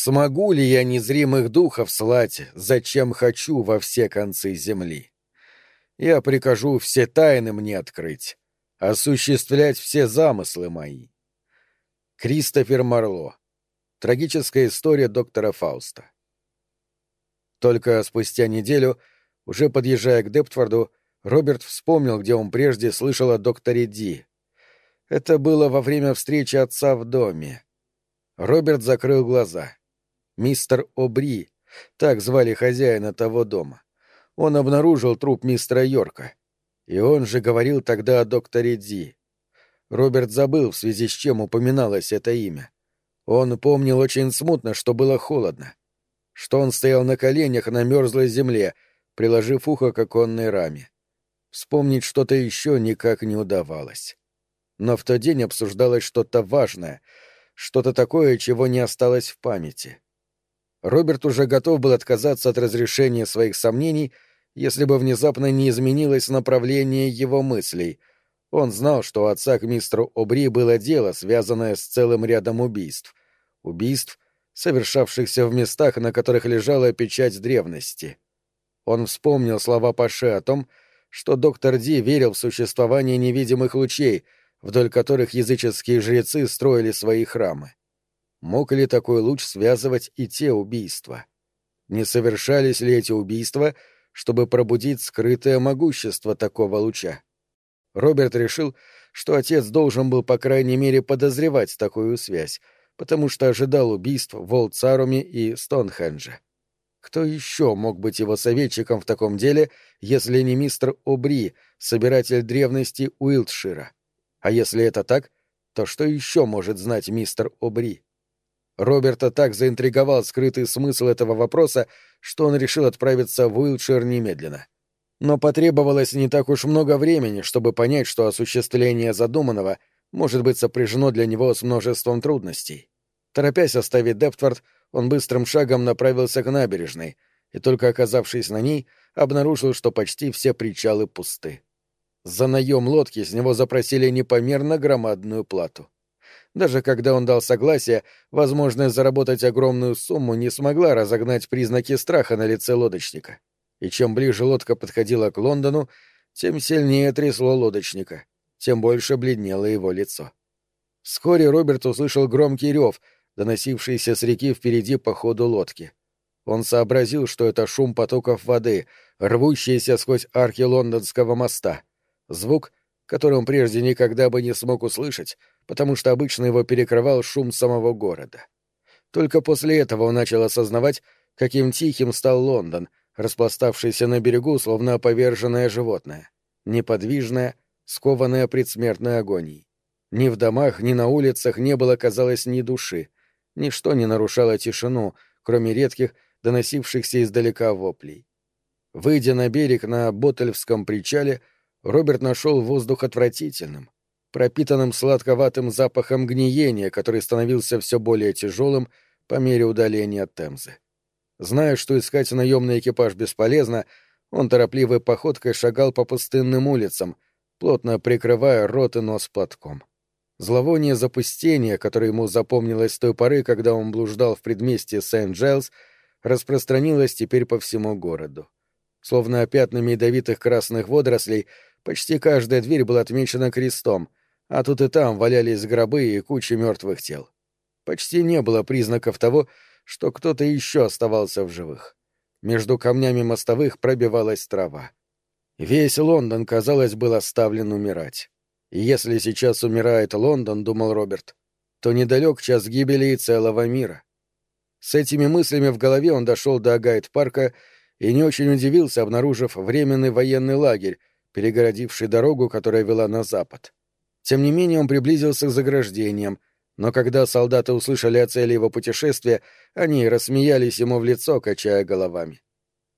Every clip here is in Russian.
Смогу ли я незримых духов слать, зачем хочу во все концы земли? Я прикажу все тайны мне открыть, осуществлять все замыслы мои. Кристофер Марло. Трагическая история доктора Фауста. Только спустя неделю, уже подъезжая к Дептфорду, Роберт вспомнил, где он прежде слышал о докторе Ди. Это было во время встречи отца в доме. Роберт закрыл глаза. Мистер Обри, так звали хозяина того дома. Он обнаружил труп мистера Йорка. И он же говорил тогда о докторе Ди. Роберт забыл, в связи с чем упоминалось это имя. Он помнил очень смутно, что было холодно. Что он стоял на коленях на мерзлой земле, приложив ухо к оконной раме. Вспомнить что-то еще никак не удавалось. Но в тот день обсуждалось что-то важное, что-то такое, чего не осталось в памяти. Роберт уже готов был отказаться от разрешения своих сомнений, если бы внезапно не изменилось направление его мыслей. Он знал, что у отца к мистеру Обри было дело, связанное с целым рядом убийств. Убийств, совершавшихся в местах, на которых лежала печать древности. Он вспомнил слова Паше о том, что доктор Ди верил в существование невидимых лучей, вдоль которых языческие жрецы строили свои храмы. Мог ли такой луч связывать и те убийства? Не совершались ли эти убийства, чтобы пробудить скрытое могущество такого луча? Роберт решил, что отец должен был, по крайней мере, подозревать такую связь, потому что ожидал убийств в Олдсаруме и Стоунхендже. Кто еще мог быть его советчиком в таком деле, если не мистер Обри, собиратель древности Уилтшира? А если это так, то что еще может знать мистер Обри? Роберта так заинтриговал скрытый смысл этого вопроса, что он решил отправиться в Уилтшир немедленно. Но потребовалось не так уж много времени, чтобы понять, что осуществление задуманного может быть сопряжено для него с множеством трудностей. Торопясь оставить Дептфорд, он быстрым шагом направился к набережной, и только оказавшись на ней, обнаружил, что почти все причалы пусты. За наем лодки с него запросили непомерно громадную плату. Даже когда он дал согласие, возможность заработать огромную сумму не смогла разогнать признаки страха на лице лодочника. И чем ближе лодка подходила к Лондону, тем сильнее трясло лодочника, тем больше бледнело его лицо. Вскоре Роберт услышал громкий рев, доносившийся с реки впереди по ходу лодки. Он сообразил, что это шум потоков воды, рвущийся сквозь арки лондонского моста. Звук, который он прежде никогда бы не смог услышать, потому что обычно его перекрывал шум самого города. Только после этого он начал осознавать, каким тихим стал Лондон, распластавшийся на берегу, словно поверженное животное, неподвижное, скованное предсмертной агонией. Ни в домах, ни на улицах не было, казалось, ни души. Ничто не нарушало тишину, кроме редких, доносившихся издалека воплей. Выйдя на берег на Боттельфском причале, Роберт нашел воздух отвратительным, пропитанным сладковатым запахом гниения, который становился все более тяжелым по мере удаления от Темзы. Зная, что искать наемный экипаж бесполезно, он торопливой походкой шагал по пустынным улицам, плотно прикрывая рот и нос платком. Зловоние запустения, которое ему запомнилось с той поры, когда он блуждал в предместье Сент-Джайлз, распространилось теперь по всему городу. Словно пятнами ядовитых красных водорослей, почти каждая дверь была отмечена крестом, а тут и там валялись гробы и кучи мертвых тел. Почти не было признаков того, что кто-то еще оставался в живых. Между камнями мостовых пробивалась трава. Весь Лондон, казалось, был оставлен умирать. И если сейчас умирает Лондон, — думал Роберт, — то недалек час гибели и целого мира. С этими мыслями в голове он дошел до Гайд-парка и не очень удивился, обнаружив временный военный лагерь, перегородивший дорогу, которая вела на запад. Тем не менее он приблизился к заграждениям, но когда солдаты услышали о цели его путешествия, они рассмеялись ему в лицо, качая головами.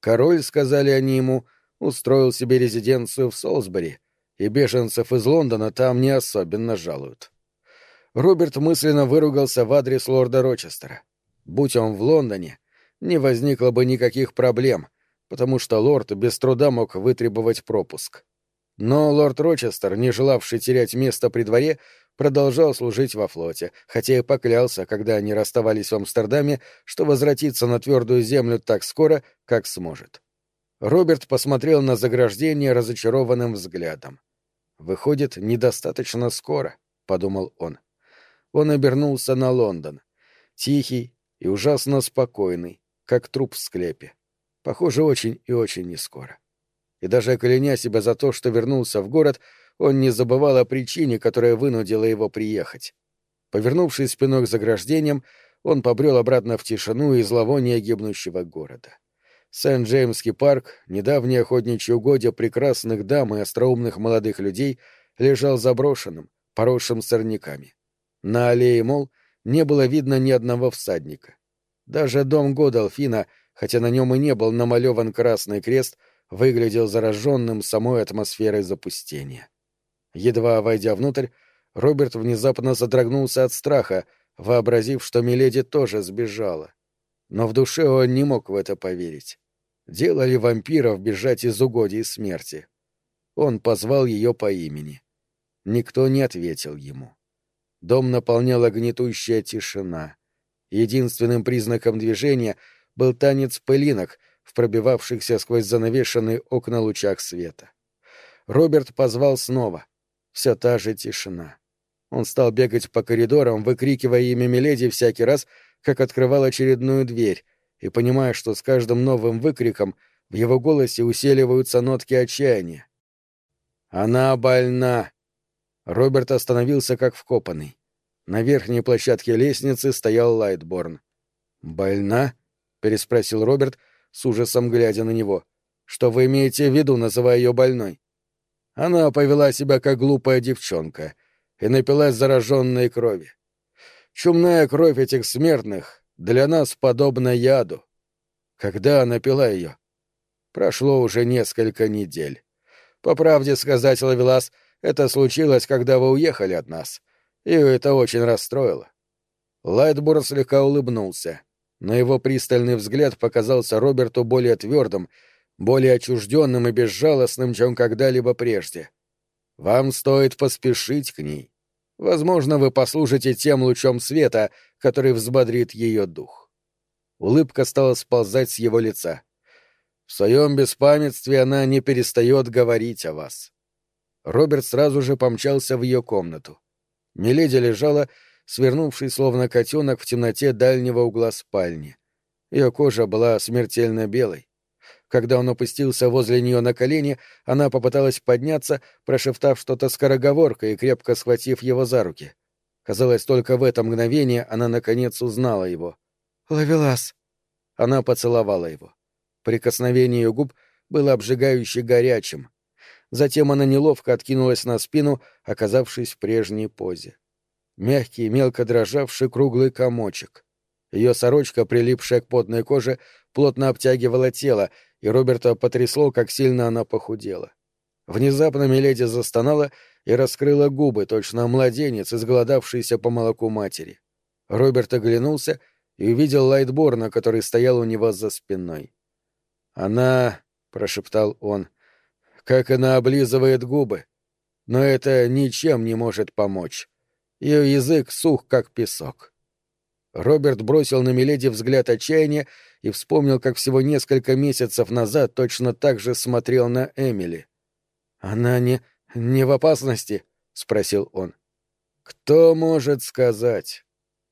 Король, сказали они ему, устроил себе резиденцию в Солсбери, и беженцев из Лондона там не особенно жалуют. Роберт мысленно выругался в адрес лорда Рочестера. Будь он в Лондоне, не возникло бы никаких проблем, потому что лорд без труда мог вытребовать пропуск. Но лорд Рочестер, не желавший терять место при дворе, продолжал служить во флоте, хотя и поклялся, когда они расставались в Амстердаме, что возвратится на твердую землю так скоро, как сможет. Роберт посмотрел на заграждение разочарованным взглядом. «Выходит, недостаточно скоро», — подумал он. Он обернулся на Лондон. Тихий и ужасно спокойный, как труп в склепе. Похоже, очень и очень нескоро. И даже кляня себя за то, что вернулся в город, он не забывал о причине, которая вынудила его приехать. Повернувшись спиной к заграждениям, он побрел обратно в тишину и зловоние гибнущего города. Сент-Джеймский парк, недавнее охотничье угодье прекрасных дам и остроумных молодых людей, лежал заброшенным, поросшим сорняками. На аллее Мол не было видно ни одного всадника. Даже дом Годолфина, хотя на нем и не был намалеван красный крест, выглядел зараженным самой атмосферой запустения. Едва войдя внутрь, Роберт внезапно задрогнулся от страха, вообразив, что Миледи тоже сбежала. Но в душе он не мог в это поверить. Дело ли вампиров бежать из угодий смерти? Он позвал ее по имени. Никто не ответил ему. Дом наполняла гнетущая тишина. Единственным признаком движения был танец пылинок в пробивавшихся сквозь занавешенные окна лучах света. Роберт позвал снова. Все та же тишина. Он стал бегать по коридорам, выкрикивая имя Миледи всякий раз, как открывал очередную дверь, и понимая, что с каждым новым выкриком в его голосе усиливаются нотки отчаяния. «Она больна!» Роберт остановился как вкопанный. На верхней площадке лестницы стоял Лайтборн. «Больна?» — переспросил Роберт, с ужасом глядя на него. «Что вы имеете в виду, называя ее больной?» Она повела себя как глупая девчонка и напилась зараженной крови. Чумная кровь этих смертных для нас подобно яду. Когда она пила ее? Прошло уже несколько недель. По правде сказать, Ловелас, это случилось, когда вы уехали от нас. И это очень расстроило. Лайтборн слегка улыбнулся. Но его пристальный взгляд показался Роберту более твердым, более отчужденным и безжалостным, чем когда-либо прежде. Вам стоит поспешить к ней. Возможно, вы послужите тем лучом света, который взбодрит ее дух. Улыбка стала сползать с его лица. В своем беспамятстве она не перестает говорить о вас. Роберт сразу же помчался в ее комнату. Миледи лежала, свернувшись словно котенок в темноте дальнего угла спальни. Ее кожа была смертельно белой. Когда он опустился возле нее на колени, она попыталась подняться, прошептав что-то скороговоркой и крепко схватив его за руки. Казалось, только в это мгновение она наконец узнала его. «Ловелас!» Она поцеловала его. Прикосновение ее губ было обжигающе горячим. Затем она неловко откинулась на спину, оказавшись в прежней позе. Мягкий, мелко дрожавший круглый комочек. Ее сорочка, прилипшая к потной коже, плотно обтягивала тело, и Роберта потрясло, как сильно она похудела. Внезапно Миледи застонала и раскрыла губы, точно младенец, изголодавшийся по молоку матери. Роберт оглянулся и увидел Лайтборна, который стоял у него за спиной. «Она...» — прошептал он. «Как она облизывает губы! Но это ничем не может помочь. Ее язык сух, как песок». Роберт бросил на Миледи взгляд отчаяния и вспомнил, как всего несколько месяцев назад точно так же смотрел на Эмили. «Она не... не в опасности?» — спросил он. «Кто может сказать?»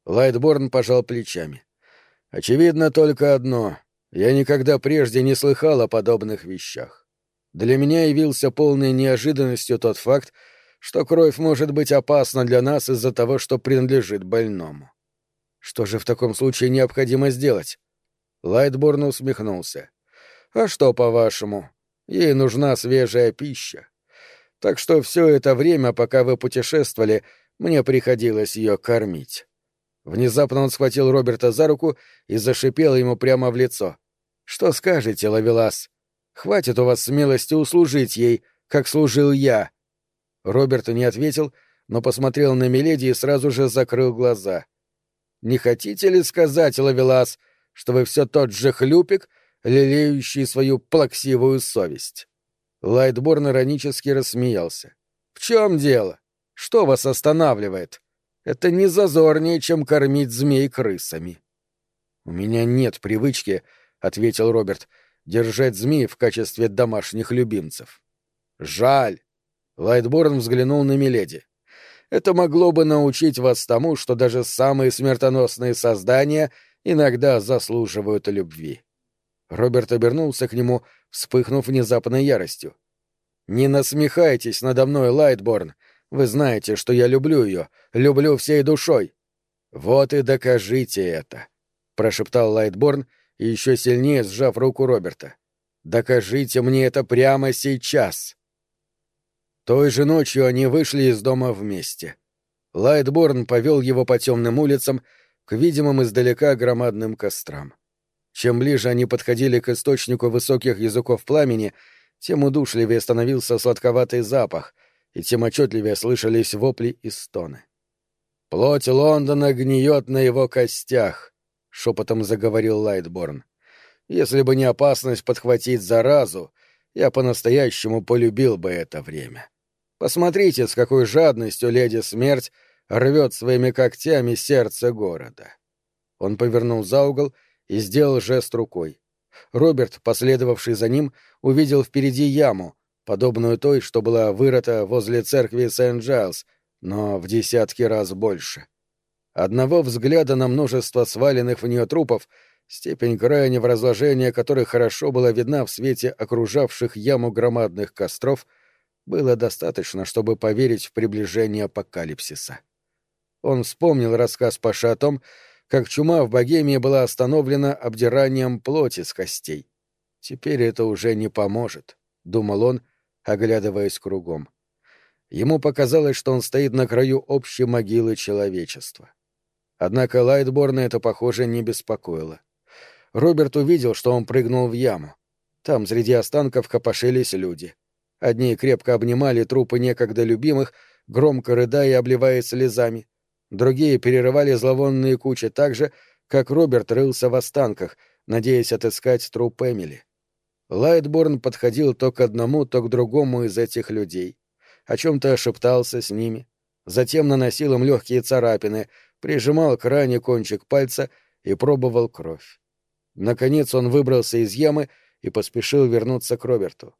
Лайтборн пожал плечами. «Очевидно только одно. Я никогда прежде не слыхал о подобных вещах. Для меня явился полной неожиданностью тот факт, что кровь может быть опасна для нас из-за того, что принадлежит больному. Что же в таком случае необходимо сделать? Лайтборн усмехнулся. А что, по-вашему? Ей нужна свежая пища. Так что все это время, пока вы путешествовали, мне приходилось ее кормить. Внезапно он схватил Роберта за руку и зашипел ему прямо в лицо. «Что скажете, Лавелас? Хватит у вас смелости услужить ей, как служил я». Роберт не ответил, но посмотрел на Миледи и сразу же закрыл глаза. «Не хотите ли сказать, Лавелас, что вы все тот же хлюпик, лелеющий свою плаксивую совесть?» Лайтборн иронически рассмеялся. «В чем дело? Что вас останавливает? Это не зазорнее, чем кормить змей крысами. У меня нет привычки, ответил Роберт, держать змей в качестве домашних любимцев. Жаль. Лайтборн взглянул на Миледи. Это могло бы научить вас тому, что даже самые смертоносные создания иногда заслуживают любви. Роберт обернулся к нему, вспыхнув внезапной яростью. «Не насмехайтесь надо мной, Лайтборн. Вы знаете, что я люблю ее, люблю всей душой». «Вот и докажите это», — прошептал Лайтборн, еще сильнее сжав руку Роберта. «Докажите мне это прямо сейчас». Той же ночью они вышли из дома вместе. Лайтборн повел его по темным улицам к видимым издалека громадным кострам. Чем ближе они подходили к источнику высоких языков пламени, тем удушливее становился сладковатый запах, и тем отчетливее слышались вопли и стоны. «Плоть Лондона гниет на его костях», — шепотом заговорил Лайтборн. «Если бы не опасность подхватить заразу, я по-настоящему полюбил бы это время. Посмотрите, с какой жадностью леди Смерть рвет своими когтями сердце города». Он повернул за угол и сделал жест рукой. Роберт, последовавший за ним, увидел впереди яму, подобную той, что была вырыта возле церкви Сент-Джайлз, но в десятки раз больше. Одного взгляда на множество сваленных в нее трупов, степень крайнего разложения которых хорошо была видна в свете окружавших яму громадных костров, было достаточно, чтобы поверить в приближение апокалипсиса. Он вспомнил рассказ Паша о том, как чума в Богемии была остановлена обдиранием плоти с костей. Теперь это уже не поможет, — думал он, оглядываясь кругом. Ему показалось, что он стоит на краю общей могилы человечества. Однако Лайтборна это, похоже, не беспокоило. Роберт увидел, что он прыгнул в яму. Там среди останков копошились люди. Одни крепко обнимали трупы некогда любимых, громко рыдая и обливаясь слезами. Другие перерывали зловонные кучи так же, как Роберт рылся в останках, надеясь отыскать труп Эмили. Лайтборн подходил то к одному, то к другому из этих людей. О чем-то шептался с ними. Затем наносил им легкие царапины, прижимал к ране кончик пальца и пробовал кровь. Наконец он выбрался из ямы и поспешил вернуться к Роберту.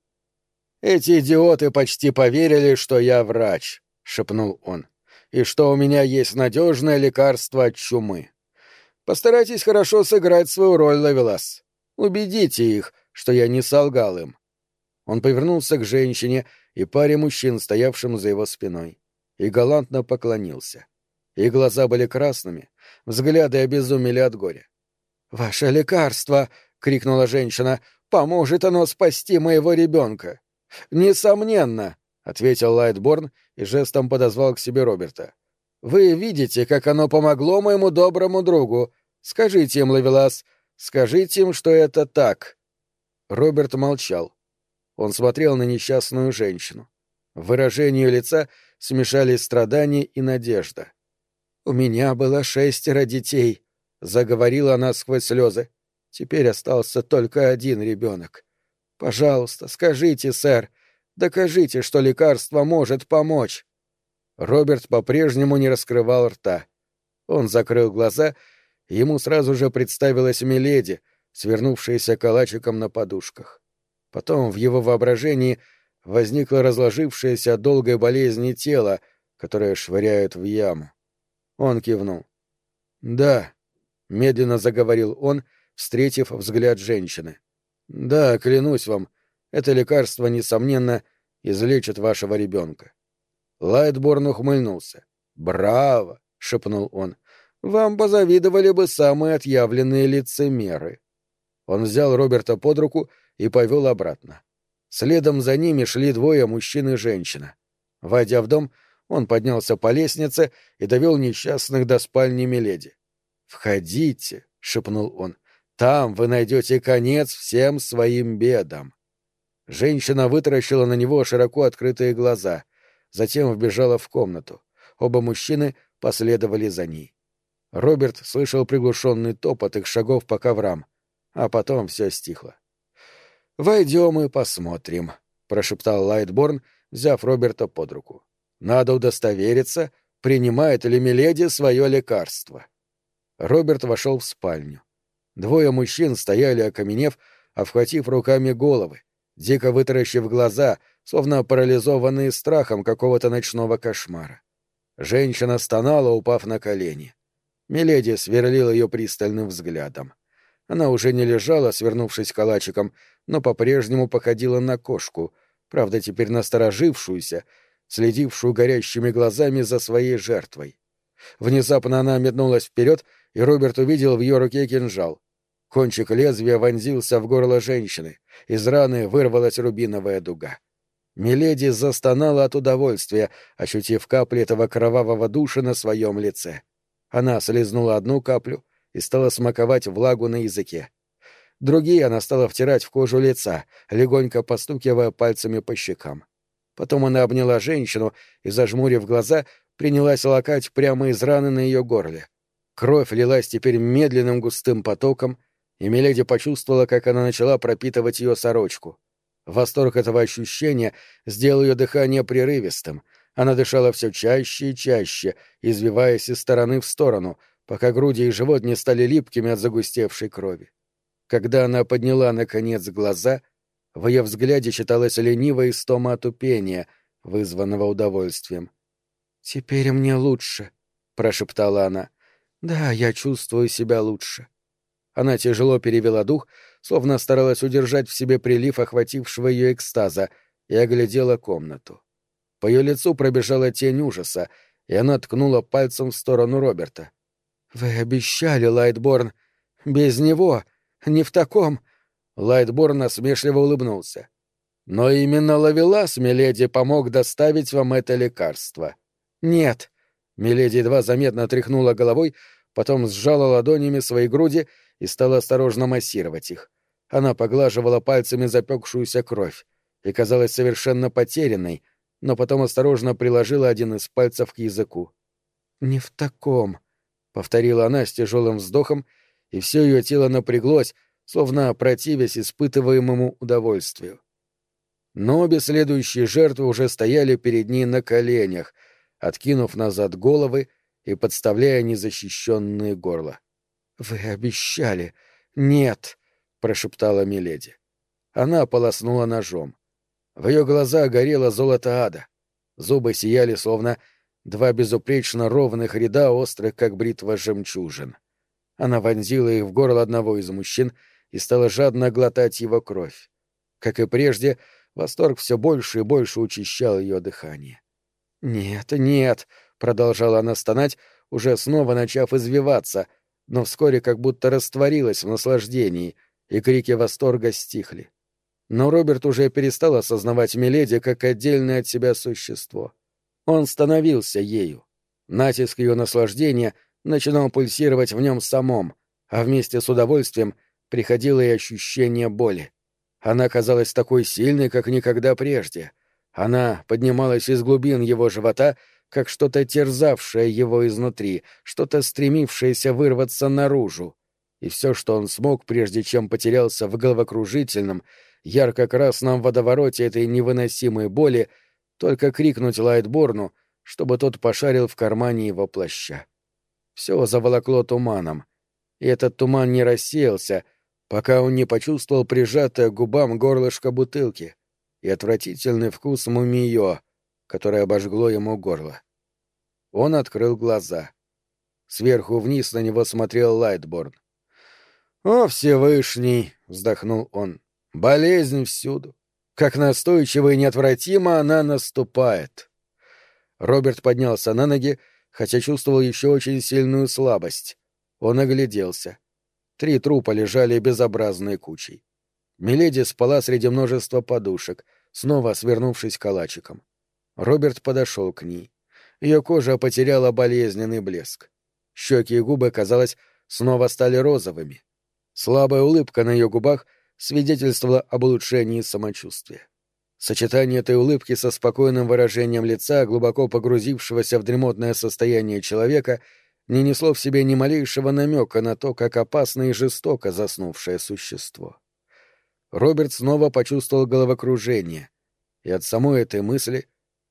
«Эти идиоты почти поверили, что я врач», — шепнул он и что у меня есть надежное лекарство от чумы. Постарайтесь хорошо сыграть свою роль, Лавелас. Убедите их, что я не солгал им. Он повернулся к женщине и паре мужчин, стоявшим за его спиной, и галантно поклонился. Их глаза были красными, взгляды обезумели от горя. «Ваше лекарство!» — крикнула женщина. «Поможет оно спасти моего ребенка!» «Несомненно!» — ответил Лайтборн и жестом подозвал к себе Роберта. «Вы видите, как оно помогло моему доброму другу. Скажите им, Лавелас, скажите им, что это так». Роберт молчал. Он смотрел на несчастную женщину. В выражении лица смешались страдания и надежда. «У меня было шестеро детей», — заговорила она сквозь слезы. «Теперь остался только один ребенок. Пожалуйста, скажите, сэр, Докажите, что лекарство может помочь. Роберт по-прежнему не раскрывал рта. Он закрыл глаза, и ему сразу же представилась Миледи, свернувшаяся калачиком на подушках. Потом в его воображении возникло разложившееся от долгой болезни тело, которое швыряют в яму. Он кивнул. «Да», — медленно заговорил он, встретив взгляд женщины. «Да, клянусь вам, это лекарство, несомненно, излечит вашего ребенка. Лайтборн ухмыльнулся. «Браво!» — шепнул он. «Вам позавидовали бы самые отъявленные лицемеры». Он взял Роберта под руку и повел обратно. Следом за ними шли двое мужчин и женщина. Войдя в дом, он поднялся по лестнице и довел несчастных до спальни Миледи. «Входите», — шепнул он, — «там вы найдете конец всем своим бедам». Женщина вытаращила на него широко открытые глаза, затем вбежала в комнату. Оба мужчины последовали за ней. Роберт слышал приглушенный топот их шагов по коврам, а потом все стихло. «Войдем и посмотрим», — прошептал Лайтборн, взяв Роберта под руку. Надо удостовериться, принимает ли Миледи свое лекарство. Роберт вошел в спальню. Двое мужчин стояли, окаменев, обхватив руками головы, дико вытаращив глаза, словно парализованные страхом какого-то ночного кошмара. Женщина стонала, упав на колени. Миледи сверлила ее пристальным взглядом. Она уже не лежала, свернувшись калачиком, но по-прежнему походила на кошку, правда, теперь насторожившуюся, следившую горящими глазами за своей жертвой. Внезапно она метнулась вперед, и Роберт увидел в ее руке кинжал. Кончик лезвия вонзился в горло женщины, из раны вырвалась рубиновая дуга. Миледи застонала от удовольствия, ощутив капли этого кровавого душа на своем лице. Она слезнула одну каплю и стала смаковать влагу на языке. Другие она стала втирать в кожу лица, легонько постукивая пальцами по щекам. Потом она обняла женщину и, зажмурив глаза, принялась лакать прямо из раны на ее горле. Кровь лилась теперь медленным густым потоком, и Миледи почувствовала, как она начала пропитывать ее сорочку. Восторг этого ощущения сделал ее дыхание прерывистым. Она дышала все чаще и чаще, извиваясь из стороны в сторону, пока груди и живот не стали липкими от загустевшей крови. Когда она подняла, наконец, глаза, в ее взгляде читалась ленивая истома отупения, вызванного удовольствием. «Теперь мне лучше», — прошептала она. «Да, я чувствую себя лучше». Она тяжело перевела дух, словно старалась удержать в себе прилив охватившего ее экстаза, и оглядела комнату. По ее лицу пробежала тень ужаса, и она ткнула пальцем в сторону Роберта. «Вы обещали, Лайтборн. Без него. Не в таком...» Лайтборн насмешливо улыбнулся. «Но именно Лавелас, миледи, помог доставить вам это лекарство». «Нет». Миледи едва заметно тряхнула головой, потом сжала ладонями свои груди и стала осторожно массировать их. Она поглаживала пальцами запекшуюся кровь и казалась совершенно потерянной, но потом осторожно приложила один из пальцев к языку. «Не в таком», — повторила она с тяжелым вздохом, и все ее тело напряглось, словно противясь испытываемому удовольствию. Но обе следующие жертвы уже стояли перед ней на коленях, откинув назад головы и подставляя незащищенные горла. «Вы обещали!» «Нет!» — прошептала Миледи. Она полоснула ножом. В ее глаза горело золото ада. Зубы сияли, словно два безупречно ровных ряда острых, как бритва жемчужин. Она вонзила их в горло одного из мужчин и стала жадно глотать его кровь. Как и прежде, восторг все больше и больше учащал ее дыхание. «Нет, нет!» — продолжала она стонать, уже снова начав извиваться — но вскоре как будто растворилась в наслаждении, и крики восторга стихли. Но Роберт уже перестал осознавать Миледи как отдельное от себя существо. Он становился ею. Натиск ее наслаждения начинал пульсировать в нем самом, а вместе с удовольствием приходило и ощущение боли. Она казалась такой сильной, как никогда прежде. Она поднималась из глубин его живота как что-то терзавшее его изнутри, что-то стремившееся вырваться наружу. И все, что он смог, прежде чем потерялся в головокружительном, ярко-красном водовороте этой невыносимой боли, только крикнуть Лайтборну, чтобы тот пошарил в кармане его плаща. Все заволокло туманом, и этот туман не рассеялся, пока он не почувствовал прижатое к губам горлышко бутылки и отвратительный вкус мумиё, которое обожгло ему горло. Он открыл глаза. Сверху вниз на него смотрел Лайтборн. «О, Всевышний!» — вздохнул он. «Болезнь всюду. Как настойчиво и неотвратимо она наступает». Роберт поднялся на ноги, хотя чувствовал еще очень сильную слабость. Он огляделся. Три трупа лежали безобразной кучей. Миледи спала среди множества подушек, снова свернувшись калачиком. Роберт подошел к ней. Ее кожа потеряла болезненный блеск. Щеки и губы, казалось, снова стали розовыми. Слабая улыбка на ее губах свидетельствовала об улучшении самочувствия. Сочетание этой улыбки со спокойным выражением лица, глубоко погрузившегося в дремотное состояние человека, не несло в себе ни малейшего намека на то, как опасно и жестоко заснувшее существо. Роберт снова почувствовал головокружение, и от самой этой мысли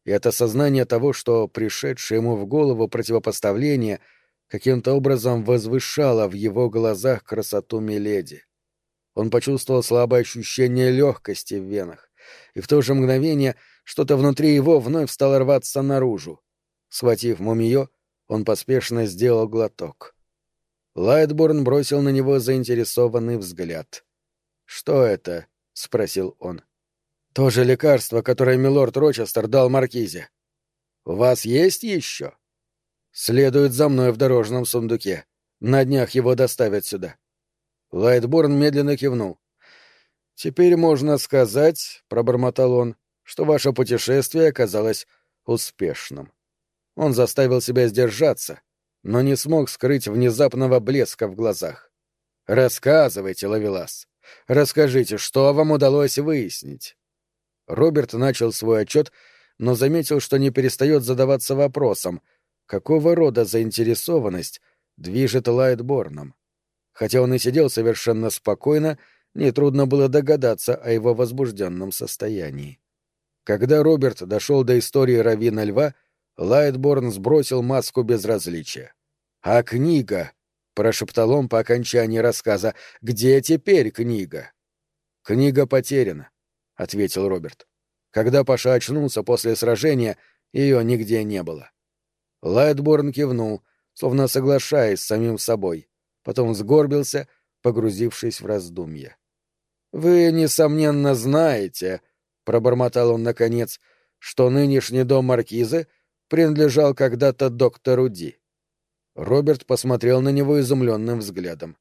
и от осознания того, что пришедшее ему в голову противопоставление каким-то образом возвышало в его глазах красоту Миледи. Он почувствовал слабое ощущение легкости в венах, и в то же мгновение что-то внутри его вновь стало рваться наружу. Схватив мумиё, он поспешно сделал глоток. Лайтборн бросил на него заинтересованный взгляд. «Что это?» — спросил он. «То же лекарство, которое милорд Рочестер дал Маркизе. У вас есть еще?» «Следует за мной в дорожном сундуке. На днях его доставят сюда». Лайтборн медленно кивнул. «Теперь можно сказать, — пробормотал он, — что ваше путешествие оказалось успешным». Он заставил себя сдержаться, но не смог скрыть внезапного блеска в глазах. «Рассказывайте, Лавелас. Расскажите, что вам удалось выяснить?» Роберт начал свой отчет, но заметил, что не перестает задаваться вопросом, какого рода заинтересованность движет Лайтборном. Хотя он и сидел совершенно спокойно, нетрудно было догадаться о его возбужденном состоянии. Когда Роберт дошел до истории Равина Льва, Лайтборн сбросил маску безразличия. «А книга?» — прошептал он по окончании рассказа. «Где теперь книга?» «Книга потеряна», — ответил Роберт. Когда Паша очнулся после сражения, ее нигде не было. Лайтборн кивнул, словно соглашаясь с самим собой потом сгорбился, погрузившись в раздумья. «Вы, несомненно, знаете», — пробормотал он наконец, — «что нынешний дом маркизы принадлежал когда-то доктору Ди». Роберт посмотрел на него изумленным взглядом.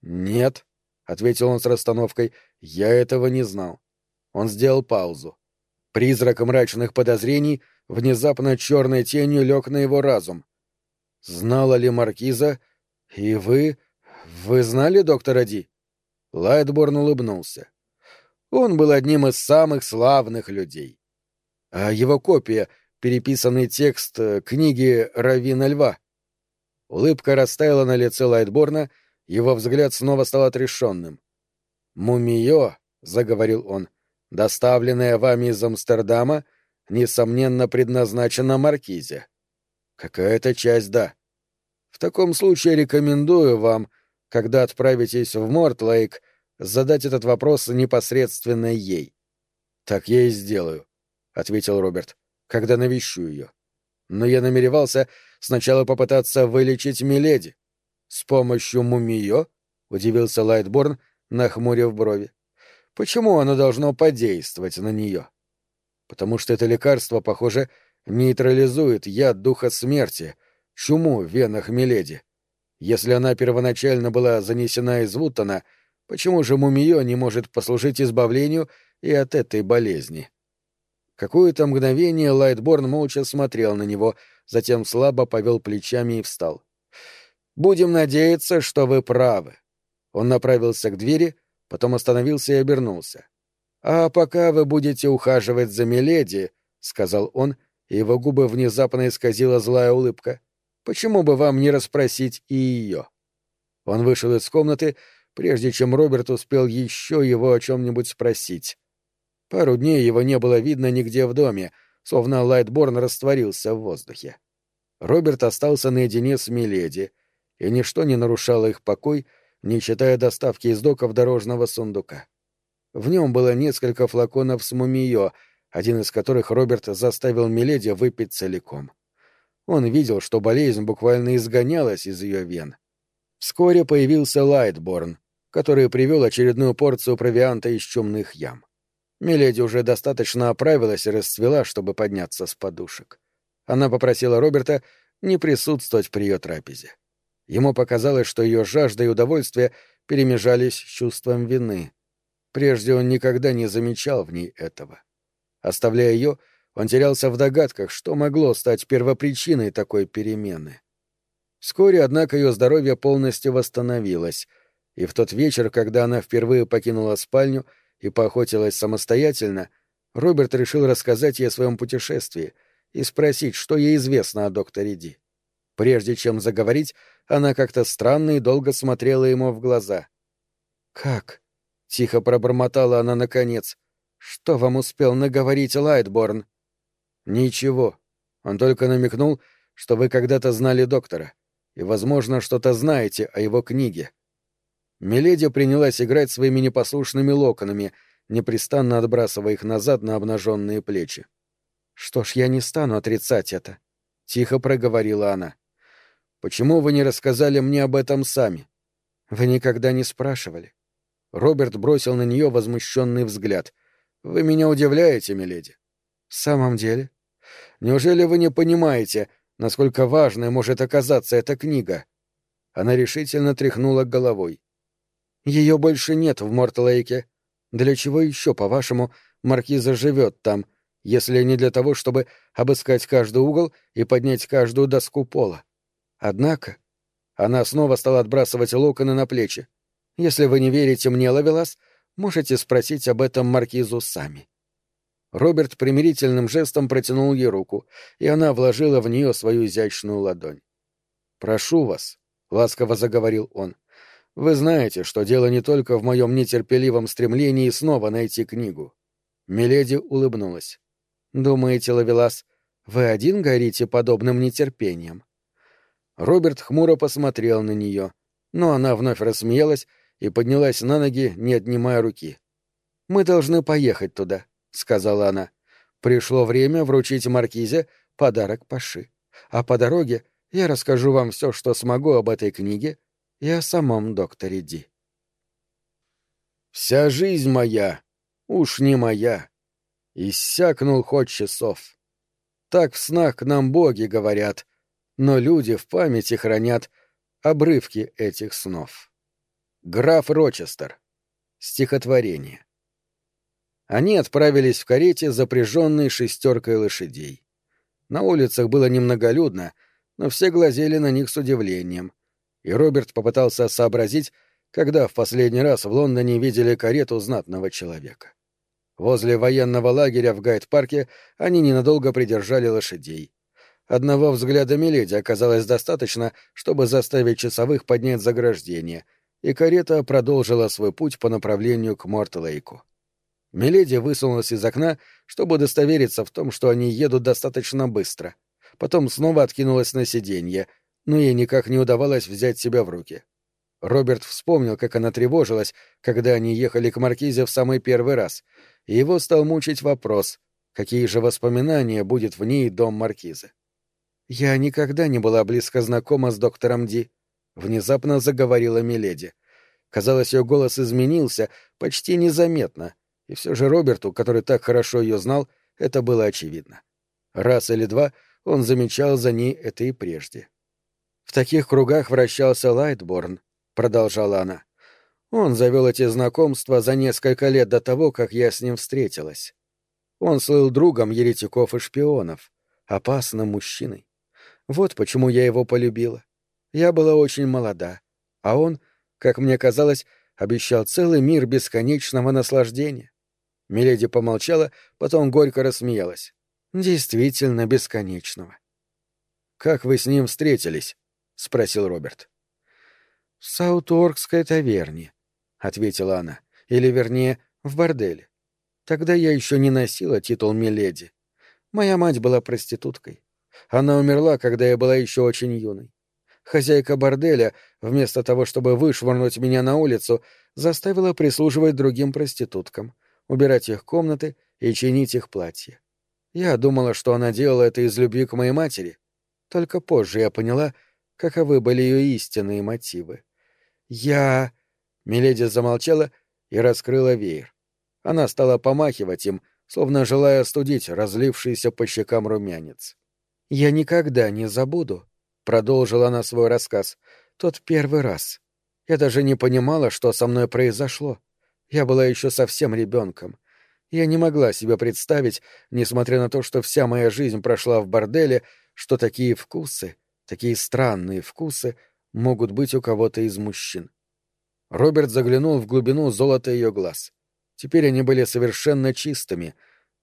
«Нет», — ответил он с расстановкой, — «я этого не знал». Он сделал паузу. Призрак мрачных подозрений внезапно черной тенью лег на его разум. «Знала ли маркиза? И вы...» «Вы знали доктора Ди?» Лайтборн улыбнулся. Он был одним из самых славных людей. А его копия — переписанный текст э, книги Равина Льва. Улыбка растаяла на лице Лайтборна, его взгляд снова стал отрешенным. «Мумиё», — заговорил он, — «доставленное вами из Амстердама, несомненно, предназначена Маркизе. Какая-то часть — да. В таком случае рекомендую вам — когда отправитесь в Мортлейк, задать этот вопрос непосредственно ей. Так я и сделаю, ответил Роберт, когда навещу ее. Но я намеревался сначала попытаться вылечить Миледи. С помощью мумиё? удивился Лайтборн, нахмурив брови. Почему оно должно подействовать на нее? Потому что это лекарство, похоже, нейтрализует яд духа смерти, чуму в венах Миледи. Если она первоначально была занесена из Вуттона, почему же мумиё не может послужить избавлению и от этой болезни? Какое-то мгновение Лайтборн молча смотрел на него, затем слабо повел плечами и встал. «Будем надеяться, что вы правы». Он направился к двери, потом остановился и обернулся. «А пока вы будете ухаживать за Миледи», — сказал он, и его губы внезапно исказила злая улыбка, Почему бы вам не расспросить и ее? Он вышел из комнаты, прежде чем Роберт успел еще его о чем-нибудь спросить. Пару дней его не было видно нигде в доме, словно Лайтборн растворился в воздухе. Роберт остался наедине с Миледи, и ничто не нарушало их покой, не считая доставки из доков дорожного сундука. В нем было несколько флаконов с мумиё, один из которых Роберт заставил Миледи выпить целиком. Он видел, что болезнь буквально изгонялась из ее вен. Вскоре появился Лайтборн, который привел очередную порцию провианта из чумных ям. Миледи уже достаточно оправилась и расцвела, чтобы подняться с подушек. Она попросила Роберта не присутствовать при ее трапезе. Ему показалось, что ее жажда и удовольствие перемежались с чувством вины. Прежде он никогда не замечал в ней этого. Оставляя ее, он терялся в догадках, что могло стать первопричиной такой перемены. Вскоре, однако, ее здоровье полностью восстановилось, и в тот вечер, когда она впервые покинула спальню и поохотилась самостоятельно, Роберт решил рассказать ей о своем путешествии и спросить, что ей известно о докторе Ди. Прежде чем заговорить, она как-то странно и долго смотрела ему в глаза. «Как?» — тихо пробормотала она наконец. «Что вам успел наговорить Лайтборн?» Ничего. Он только намекнул, что вы когда-то знали доктора, и, возможно, что-то знаете о его книге. Миледи принялась играть своими непослушными локонами, непрестанно отбрасывая их назад на обнаженные плечи. «Что ж, я не стану отрицать это», — тихо проговорила она. «Почему вы не рассказали мне об этом сами?» «Вы никогда не спрашивали». Роберт бросил на нее возмущенный взгляд. «Вы меня удивляете, миледи». «В самом деле?» «Неужели вы не понимаете, насколько важной может оказаться эта книга?» Она решительно тряхнула головой. «Ее больше нет в Мортлейке. Для чего еще, по-вашему, маркиза живет там, если не для того, чтобы обыскать каждый угол и поднять каждую доску пола? Однако...» Она снова стала отбрасывать локоны на плечи. «Если вы не верите мне, Лавелас, можете спросить об этом маркизу сами». Роберт примирительным жестом протянул ей руку, и она вложила в нее свою изящную ладонь. «Прошу вас», — ласково заговорил он, — «вы знаете, что дело не только в моем нетерпеливом стремлении снова найти книгу». Миледи улыбнулась. «Думаете, Лавелас, вы один горите подобным нетерпением?» Роберт хмуро посмотрел на нее, но она вновь рассмеялась и поднялась на ноги, не отнимая руки. «Мы должны поехать туда», — сказала она. «Пришло время вручить Маркизе подарок Паши. А по дороге я расскажу вам все, что смогу об этой книге и о самом докторе Ди». «Вся жизнь моя, уж не моя, иссякнул ход часов. Так в снах к нам боги говорят, но люди в памяти хранят обрывки этих снов». Граф Рочестер. Стихотворение. Они отправились в карете, запряженной шестеркой лошадей. На улицах было немноголюдно, но все глазели на них с удивлением. И Роберт попытался сообразить, когда в последний раз в Лондоне видели карету знатного человека. Возле военного лагеря в Гайд-парке они ненадолго придержали лошадей. Одного взгляда Миледи оказалось достаточно, чтобы заставить часовых поднять заграждение, и карета продолжила свой путь по направлению к Мортлейку. Миледи высунулась из окна, чтобы удостовериться в том, что они едут достаточно быстро. Потом снова откинулась на сиденье, но ей никак не удавалось взять себя в руки. Роберт вспомнил, как она тревожилась, когда они ехали к Маркизе в самый первый раз, и его стал мучить вопрос, какие же воспоминания будет в ней дом Маркиза. «Я никогда не была близко знакома с доктором Ди», — внезапно заговорила Миледи. Казалось, ее голос изменился почти незаметно — и все же Роберту, который так хорошо ее знал, это было очевидно. Раз или два он замечал за ней это и прежде. «В таких кругах вращался Лайтборн», — продолжала она. «Он завел эти знакомства за несколько лет до того, как я с ним встретилась. Он слыл другом еретиков и шпионов, опасным мужчиной. Вот почему я его полюбила. Я была очень молода, а он, как мне казалось, обещал целый мир бесконечного наслаждения. Миледи помолчала, потом горько рассмеялась. «Действительно бесконечного». «Как вы с ним встретились?» — спросил Роберт. «В Сауторгской таверне», — ответила она. «Или, вернее, в борделе. Тогда я еще не носила титул Миледи. Моя мать была проституткой. Она умерла, когда я была еще очень юной. Хозяйка борделя, вместо того, чтобы вышвырнуть меня на улицу, заставила прислуживать другим проституткам убирать их комнаты и чинить их платья. Я думала, что она делала это из любви к моей матери. Только позже я поняла, каковы были ее истинные мотивы. Я... Миледи замолчала и раскрыла веер. Она стала помахивать им, словно желая остудить разлившийся по щекам румянец. «Я никогда не забуду», — продолжила она свой рассказ, — «тот первый раз. Я даже не понимала, что со мной произошло. Я была еще совсем ребенком. Я не могла себе представить, несмотря на то, что вся моя жизнь прошла в борделе, что такие вкусы, такие странные вкусы могут быть у кого-то из мужчин. Роберт заглянул в глубину золота ее глаз. Теперь они были совершенно чистыми,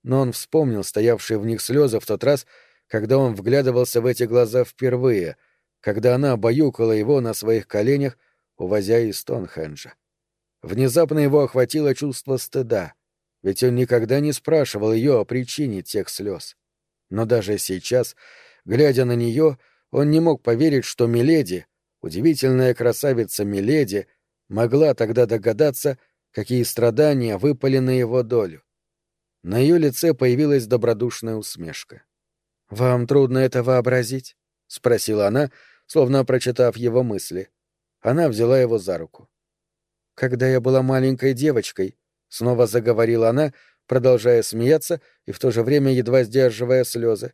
но он вспомнил стоявшие в них слезы в тот раз, когда он вглядывался в эти глаза впервые, когда она баюкала его на своих коленях, увозя из Тонхенджа. Внезапно его охватило чувство стыда, ведь он никогда не спрашивал ее о причине тех слез. Но даже сейчас, глядя на нее, он не мог поверить, что Миледи, удивительная красавица Миледи, могла тогда догадаться, какие страдания выпали на его долю. На ее лице появилась добродушная усмешка. «Вам трудно это вообразить?» — спросила она, словно прочитав его мысли. Она взяла его за руку. «Когда я была маленькой девочкой», — снова заговорила она, продолжая смеяться и в то же время едва сдерживая слезы.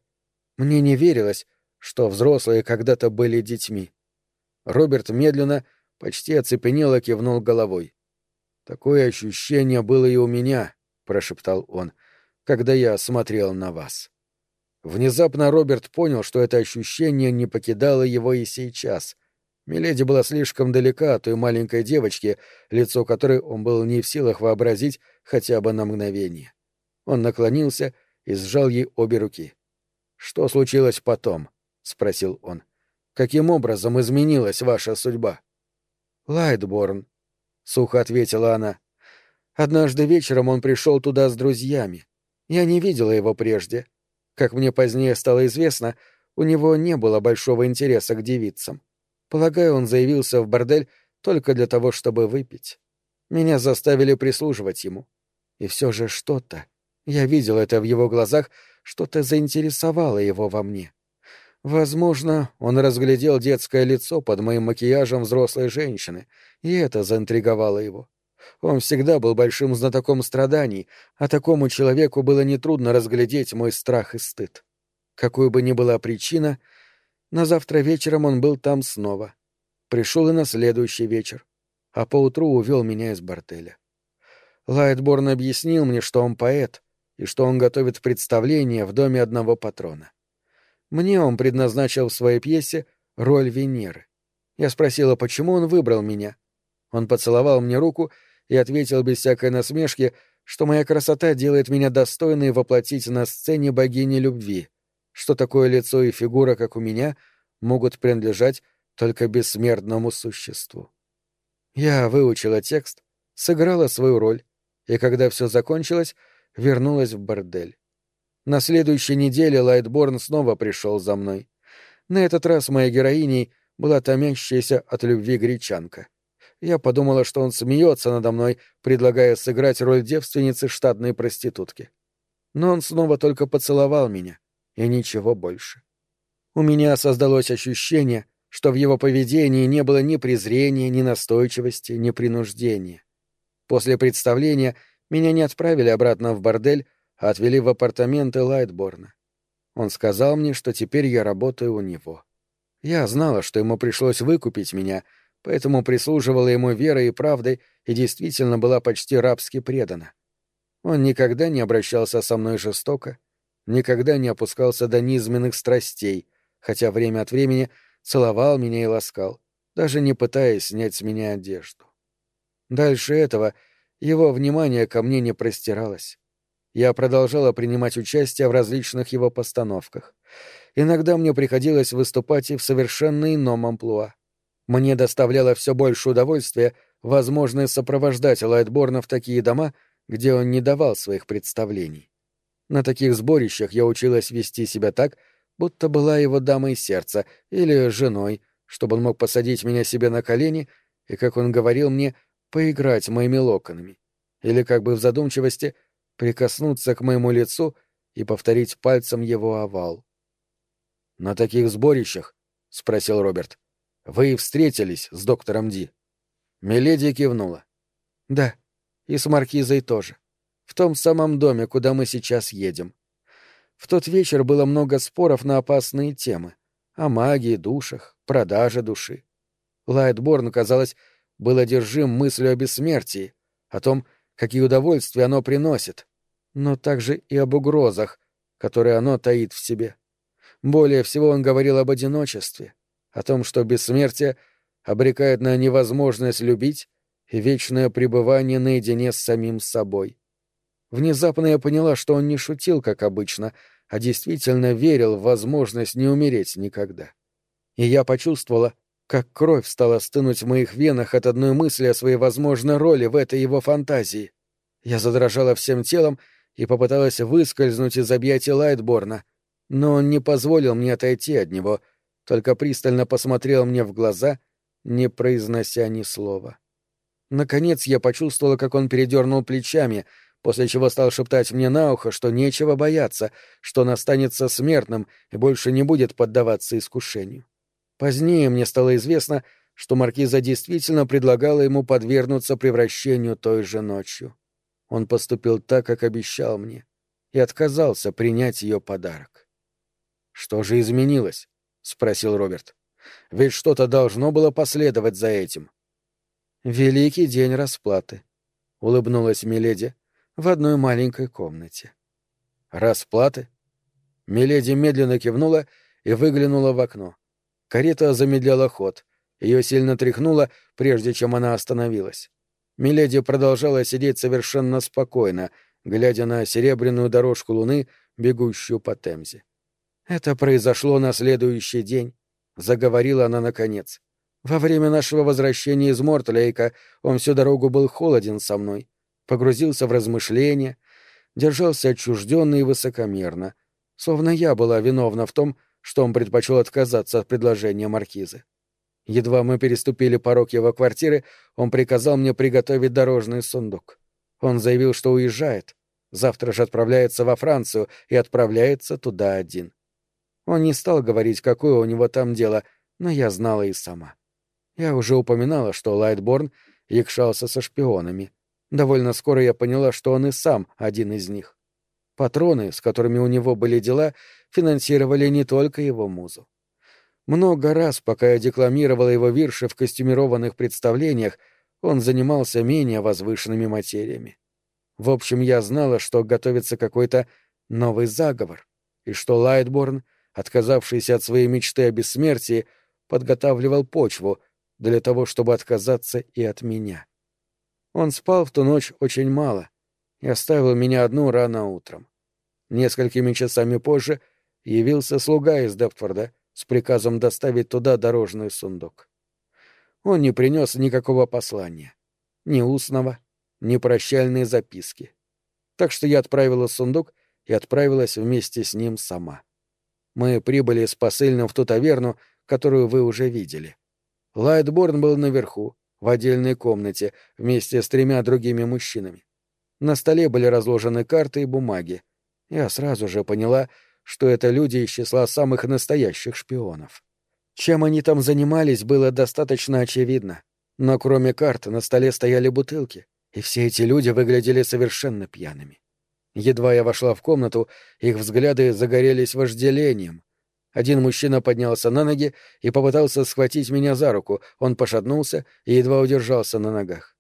«Мне не верилось, что взрослые когда-то были детьми». Роберт медленно, почти оцепенело кивнул головой. «Такое ощущение было и у меня», — прошептал он, — «когда я смотрел на вас». Внезапно Роберт понял, что это ощущение не покидало его и сейчас. Миледи была слишком далека от той маленькой девочки, лицо которой он был не в силах вообразить хотя бы на мгновение. Он наклонился и сжал ей обе руки. «Что случилось потом?» — спросил он. «Каким образом изменилась ваша судьба?» «Лайтборн», — сухо ответила она. «Однажды вечером он пришел туда с друзьями. Я не видела его прежде. Как мне позднее стало известно, у него не было большого интереса к девицам. Полагаю, он заявился в бордель только для того, чтобы выпить. Меня заставили прислуживать ему. И все же что-то, я видел это в его глазах, что-то заинтересовало его во мне. Возможно, он разглядел детское лицо под моим макияжем взрослой женщины, и это заинтриговало его. Он всегда был большим знатоком страданий, а такому человеку было нетрудно разглядеть мой страх и стыд. Какой бы ни была причина, на завтра вечером он был там снова. Пришел и на следующий вечер, а поутру увел меня из борделя. Лайтборн объяснил мне, что он поэт, и что он готовит представление в доме одного патрона. Мне он предназначил в своей пьесе роль Венеры. Я спросила, почему он выбрал меня. Он поцеловал мне руку и ответил без всякой насмешки, что моя красота делает меня достойной воплотить на сцене богини любви, что такое лицо и фигура, как у меня, могут принадлежать только бессмертному существу. Я выучила текст, сыграла свою роль, и когда все закончилось, вернулась в бордель. На следующей неделе Лайтборн снова пришел за мной. На этот раз моей героиней была томящаяся от любви гречанка. Я подумала, что он смеется надо мной, предлагая сыграть роль девственницы штатной проститутки. Но он снова только поцеловал меня, и ничего больше. У меня создалось ощущение, что в его поведении не было ни презрения, ни настойчивости, ни принуждения. После представления меня не отправили обратно в бордель, а отвели в апартаменты Лайтборна. Он сказал мне, что теперь я работаю у него. Я знала, что ему пришлось выкупить меня — поэтому прислуживала ему верой и правдой и действительно была почти рабски предана. Он никогда не обращался со мной жестоко, никогда не опускался до низменных страстей, хотя время от времени целовал меня и ласкал, даже не пытаясь снять с меня одежду. Дальше этого его внимание ко мне не простиралось. Я продолжала принимать участие в различных его постановках. Иногда мне приходилось выступать и в совершенно ином амплуа. Мне доставляло все больше удовольствия возможность сопровождать Лайтборна в такие дома, где он не давал своих представлений. На таких сборищах я училась вести себя так, будто была его дамой сердца или женой, чтобы он мог посадить меня себе на колени и, как он говорил мне, поиграть моими локонами, или как бы в задумчивости прикоснуться к моему лицу и повторить пальцем его овал. «На таких сборищах?» — спросил Роберт. Вы встретились с доктором Ди?» Миледи кивнула. «Да, и с маркизой тоже. В том самом доме, куда мы сейчас едем. В тот вечер было много споров на опасные темы. О магии, душах, продаже души. Лайтборн, казалось, был одержим мыслью о бессмертии, о том, какие удовольствия оно приносит, но также и об угрозах, которые оно таит в себе. Более всего он говорил об одиночестве, о том, что бессмертие обрекает на невозможность любить и вечное пребывание наедине с самим собой. Внезапно я поняла, что он не шутил, как обычно, а действительно верил в возможность не умереть никогда. И я почувствовала, как кровь стала стынуть в моих венах от одной мысли о своей возможной роли в этой его фантазии. Я задрожала всем телом и попыталась выскользнуть из объятий Лайтборна, Но он не позволил мне отойти от него, только пристально посмотрел мне в глаза, не произнося ни слова. Наконец я почувствовала, как он передернул плечами, после чего стал шептать мне на ухо, что нечего бояться, что он останется смертным и больше не будет поддаваться искушению. Позднее мне стало известно, что маркиза действительно предлагала ему подвергнуться превращению той же ночью. Он поступил так, как обещал мне, и отказался принять ее подарок. «Что же изменилось?» — спросил Роберт. «Ведь что-то должно было последовать за этим». «Великий день расплаты», — улыбнулась Миледи в одной маленькой комнате. «Расплаты?» Миледи медленно кивнула и выглянула в окно. Карета замедляла ход. Ее сильно тряхнуло, прежде чем она остановилась. Миледи продолжала сидеть совершенно спокойно, глядя на серебряную дорожку луны, бегущую по Темзе. «Это произошло на следующий день», — заговорила она наконец. «Во время нашего возвращения из Мортлейка он всю дорогу был холоден со мной, погрузился в размышления, держался отчужденно и высокомерно, словно я была виновна в том, что он предпочел отказаться от предложения маркизы. Едва мы переступили порог его квартиры, он приказал мне приготовить дорожный сундук. Он заявил, что уезжает, завтра же отправляется во Францию и отправляется туда один. Он не стал говорить, какое у него там дело, но я знала и сама. Я уже упоминала, что Лайтборн якшался со шпионами. Довольно скоро я поняла, что он и сам один из них. Патроны, с которыми у него были дела, финансировали не только его музу. Много раз, пока я декламировала его вирши в костюмированных представлениях, он занимался менее возвышенными материями. В общем, я знала, что готовится какой-то новый заговор, и что Лайтборн, отказавшийся от своей мечты о бессмертии, подготавливал почву для того, чтобы отказаться и от меня. Он спал в ту ночь очень мало и оставил меня одну рано утром. Несколькими часами позже явился слуга из Дептфорда с приказом доставить туда дорожный сундук. Он не принес никакого послания, ни устного, ни прощальной записки. Так что я отправила сундук и отправилась вместе с ним сама. Мы прибыли с посыльным в ту таверну, которую вы уже видели. Лайтборн был наверху, в отдельной комнате, вместе с тремя другими мужчинами. На столе были разложены карты и бумаги. Я сразу же поняла, что это люди из числа самых настоящих шпионов. Чем они там занимались, было достаточно очевидно. Но кроме карт на столе стояли бутылки, и все эти люди выглядели совершенно пьяными. Едва я вошла в комнату, их взгляды загорелись вожделением. Один мужчина поднялся на ноги и попытался схватить меня за руку, он пошатнулся и едва удержался на ногах.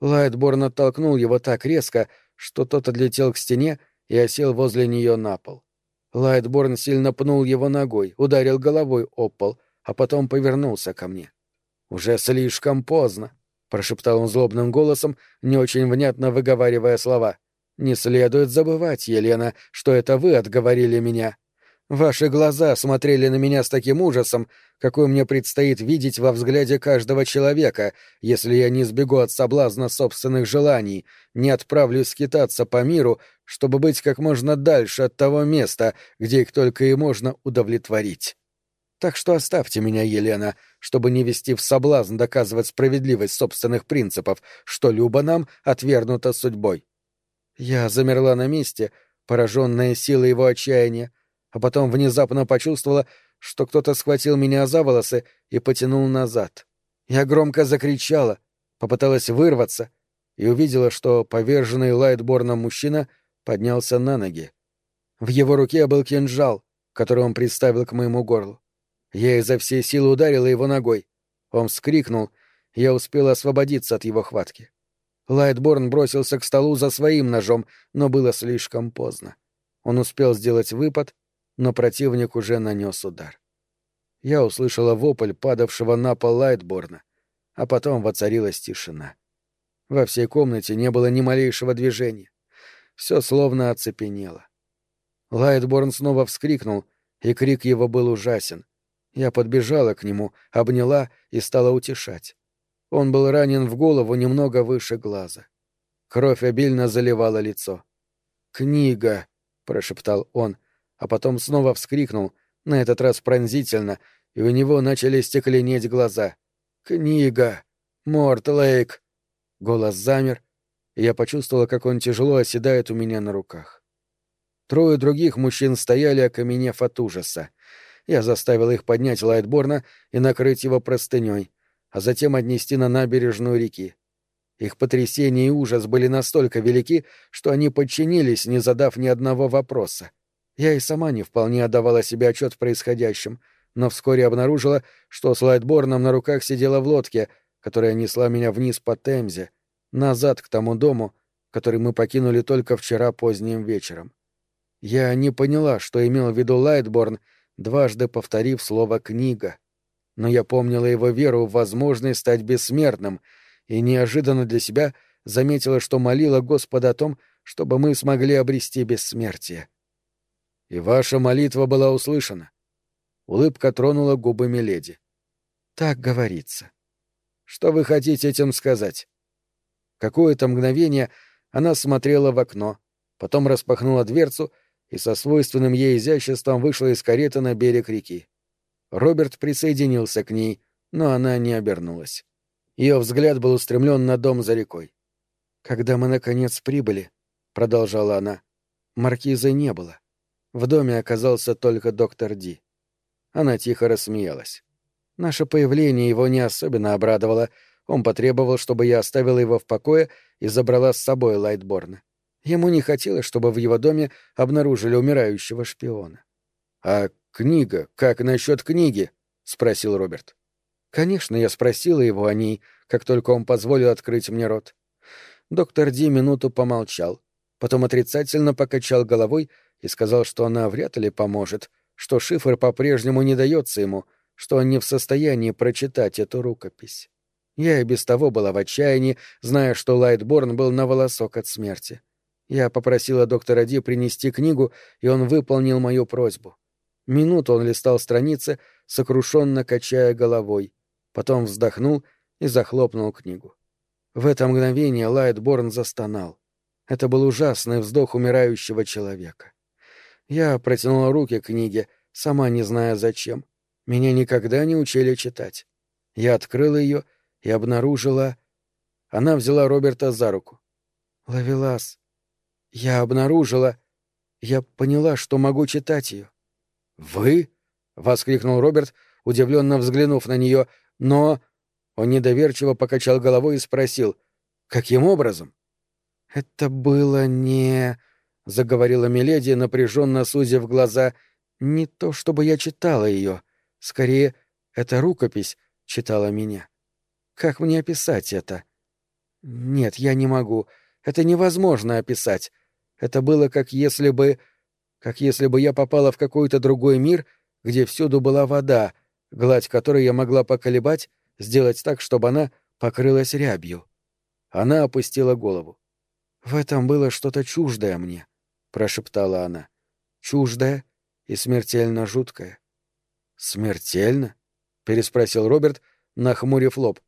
Лайтборн оттолкнул его так резко, что тот отлетел к стене и осел возле нее на пол. Лайтборн сильно пнул его ногой, ударил головой об пол, а потом повернулся ко мне. «Уже слишком поздно», — прошептал он злобным голосом, не очень внятно выговаривая слова. «Не следует забывать, Елена, что это вы отговорили меня. Ваши глаза смотрели на меня с таким ужасом, какой мне предстоит видеть во взгляде каждого человека, если я не сбегу от соблазна собственных желаний, не отправлюсь скитаться по миру, чтобы быть как можно дальше от того места, где их только и можно удовлетворить. Так что оставьте меня, Елена, чтобы не вести в соблазн доказывать справедливость собственных принципов, что любо нам отвергнуто судьбой. Я замерла на месте, пораженная силой его отчаяния, а потом внезапно почувствовала, что кто-то схватил меня за волосы и потянул назад. Я громко закричала, попыталась вырваться и увидела, что поверженный Лайтборном мужчина поднялся на ноги. В его руке был кинжал, который он приставил к моему горлу. Я изо всей силы ударила его ногой. Он вскрикнул, я успела освободиться от его хватки. Лайтборн бросился к столу за своим ножом, но было слишком поздно. Он успел сделать выпад, но противник уже нанес удар. Я услышала вопль падавшего на пол Лайтборна, а потом воцарилась тишина. Во всей комнате не было ни малейшего движения. Все словно оцепенело. Лайтборн снова вскрикнул, и крик его был ужасен. Я подбежала к нему, обняла и стала утешать. Он был ранен в голову немного выше глаза. Кровь обильно заливала лицо. «Книга!» — прошептал он — а потом снова вскрикнул, на этот раз пронзительно, и у него начали стекленеть глаза. «Книга! Морт Лейк!» Голос замер, и я почувствовала, как он тяжело оседает у меня на руках. Трое других мужчин стояли, окаменев от ужаса. Я заставил их поднять Лайтборна и накрыть его простыней, а затем отнести на набережную реки. Их потрясение и ужас были настолько велики, что они подчинились, не задав ни одного вопроса. Я и сама не вполне отдавала себе отчет в происходящем, но вскоре обнаружила, что с Лайтборном на руках сидела в лодке, которая несла меня вниз по Темзе, назад к тому дому, который мы покинули только вчера поздним вечером. Я не поняла, что имел в виду Лайтборн, дважды повторив слово «книга». Но я помнила его веру в возможность стать бессмертным и неожиданно для себя заметила, что молила Господа о том, чтобы мы смогли обрести бессмертие. И ваша молитва была услышана. Улыбка тронула губы Миледи. Так говорится. Что вы хотите этим сказать? Какое-то мгновение она смотрела в окно, потом распахнула дверцу и со свойственным ей изяществом вышла из кареты на берег реки. Роберт присоединился к ней, но она не обернулась. Ее взгляд был устремлен на дом за рекой. «Когда мы, наконец, прибыли», — продолжала она, — «маркизы не было. В доме оказался только доктор Ди». Она тихо рассмеялась. Наше появление его не особенно обрадовало. Он потребовал, чтобы я оставила его в покое и забрала с собой Лайтборна. Ему не хотелось, чтобы в его доме обнаружили умирающего шпиона. «А книга? Как насчет книги?» — спросил Роберт. Конечно, я спросила его о ней, как только он позволил открыть мне рот. Доктор Ди минуту помолчал, потом отрицательно покачал головой и сказал, что она вряд ли поможет, что шифр по-прежнему не дается ему, что он не в состоянии прочитать эту рукопись. Я и без того была в отчаянии, зная, что Лайтборн был на волосок от смерти. Я попросила доктора Ди принести книгу, и он выполнил мою просьбу. Минуту он листал страницы, сокрушенно качая головой, потом вздохнул и захлопнул книгу. В это мгновение Лайтборн застонал. Это был ужасный вздох умирающего человека. Я протянула руки к книге, сама не зная зачем. Меня никогда не учили читать. Я открыла ее и обнаружила... Она взяла Роберта за руку. «Лавелас, я обнаружила... Я поняла, что могу читать ее. «Вы?» — воскликнул Роберт, удивленно взглянув на нее, но... Он недоверчиво покачал головой и спросил, «Каким образом?» «Это было не...» — заговорила Миледи, напряженно сузив глаза. «Не то, чтобы я читала ее. Скорее, эта рукопись читала меня. Как мне описать это?» «Нет, я не могу. Это невозможно описать. Это было как если бы... как если бы я попала в какой-то другой мир, где всюду была вода, гладь которой я могла поколебать, сделать так, чтобы она покрылась рябью. Она опустила голову. «В этом было что-то чуждое мне», — прошептала она. «Чуждое и смертельно жуткое». «Смертельно?» — переспросил Роберт, нахмурив лоб.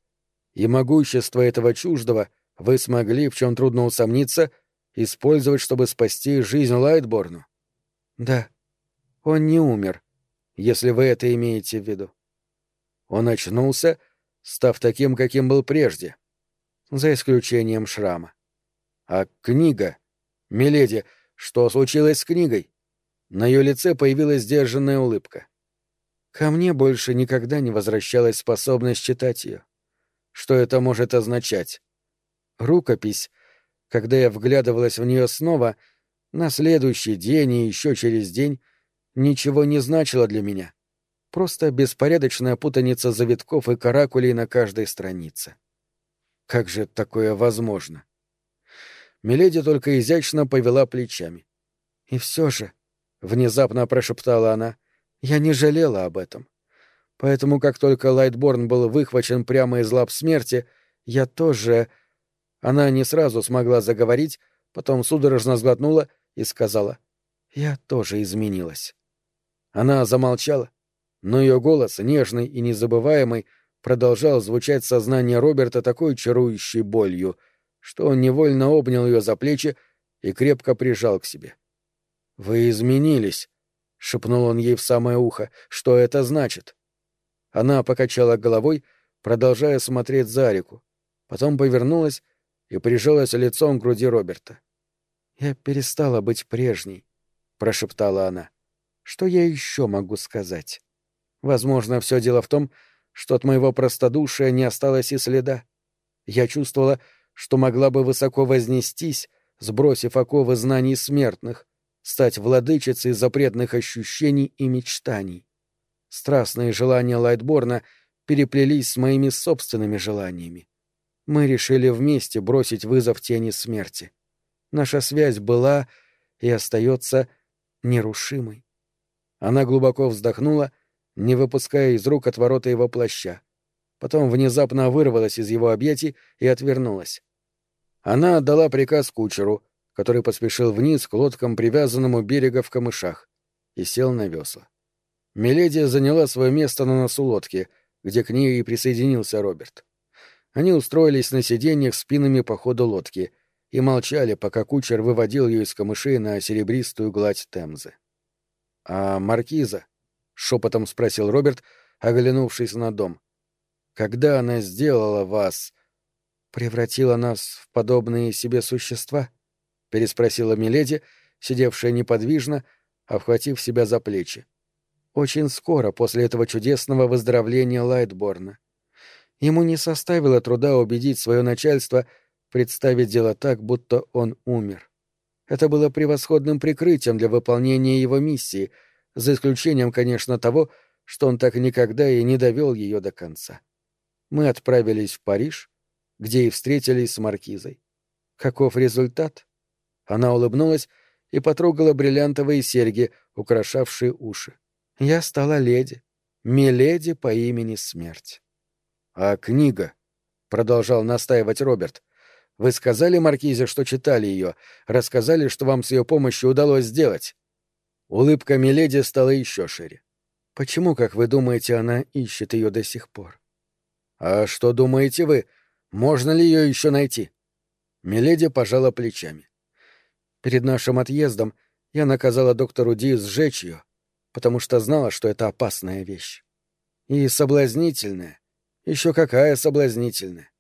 «И могущество этого чуждого вы смогли, в чем трудно усомниться, — использовать, чтобы спасти жизнь Лайтборну? Да. Он не умер, если вы это имеете в виду. Он очнулся, став таким, каким был прежде, за исключением шрама. А книга? Миледи, что случилось с книгой? На ее лице появилась сдержанная улыбка. Ко мне больше никогда не возвращалась способность читать ее. Что это может означать? Рукопись когда я вглядывалась в нее снова, на следующий день и еще через день ничего не значило для меня. Просто беспорядочная путаница завитков и каракулей на каждой странице. Как же такое возможно? Миледи только изящно повела плечами. И все же, — внезапно прошептала она, — я не жалела об этом. Поэтому, как только Лайтборн был выхвачен прямо из лап смерти, я тоже она не сразу смогла заговорить, потом судорожно сглотнула и сказала «Я тоже изменилась». Она замолчала, но ее голос, нежный и незабываемый, продолжал звучать в сознании Роберта такой чарующей болью, что он невольно обнял ее за плечи и крепко прижал к себе. «Вы изменились», шепнул он ей в самое ухо. «Что это значит?» Она покачала головой, продолжая смотреть за реку. Потом повернулась и прижалась лицом к груди Роберта. «Я перестала быть прежней», — прошептала она. «Что я еще могу сказать? Возможно, все дело в том, что от моего простодушия не осталось и следа. Я чувствовала, что могла бы высоко вознестись, сбросив оковы знаний смертных, стать владычицей запретных ощущений и мечтаний. Страстные желания Лайтборна переплелись с моими собственными желаниями. Мы решили вместе бросить вызов тени смерти. Наша связь была и остается нерушимой. Она глубоко вздохнула, не выпуская из рук отворота его плаща. Потом внезапно вырвалась из его объятий и отвернулась. Она отдала приказ кучеру, который поспешил вниз к лодкам, привязанному берега в камышах, и сел на весла. Миледи заняла свое место на носу лодки, где к ней и присоединился Роберт. Они устроились на сиденьях спинами по ходу лодки и молчали, пока кучер выводил ее из камышей на серебристую гладь Темзы. «А маркиза?» — шепотом спросил Роберт, оглянувшись на дом. «Когда она сделала вас...» «Превратила нас в подобные себе существа?» — переспросила Миледи, сидевшая неподвижно, обхватив себя за плечи. Очень скоро после этого чудесного выздоровления Лайтборна. Ему не составило труда убедить свое начальство представить дело так, будто он умер. Это было превосходным прикрытием для выполнения его миссии, за исключением, конечно, того, что он так никогда и не довел ее до конца. Мы отправились в Париж, где и встретились с маркизой. Каков результат? Она улыбнулась и потрогала бриллиантовые серьги, украшавшие уши. Я стала леди, миледи по имени Смерть. «А книга?» — продолжал настаивать Роберт. «Вы сказали Маркизе, что читали ее, рассказали, что вам с ее помощью удалось сделать?» Улыбка Миледи стала еще шире. «Почему, как вы думаете, она ищет ее до сих пор?» «А что думаете вы? Можно ли ее еще найти?» Миледи пожала плечами. «Перед нашим отъездом я наказала доктору Ди сжечь ее, потому что знала, что это опасная вещь. И соблазнительная, еще какая соблазнительная.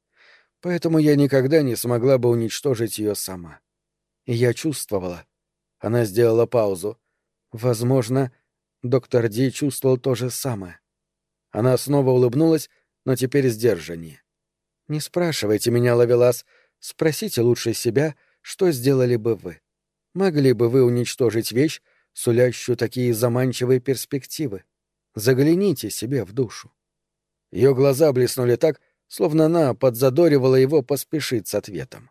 Поэтому я никогда не смогла бы уничтожить ее сама. И я чувствовала. Она сделала паузу. Возможно, доктор Ди чувствовал то же самое. Она снова улыбнулась, но теперь сдержаннее. «Не спрашивайте меня, Лавелас, спросите лучше себя, что сделали бы вы. Могли бы вы уничтожить вещь, сулящую такие заманчивые перспективы? Загляните себе в душу». Ее глаза блеснули так, словно она подзадоривала его поспешить с ответом.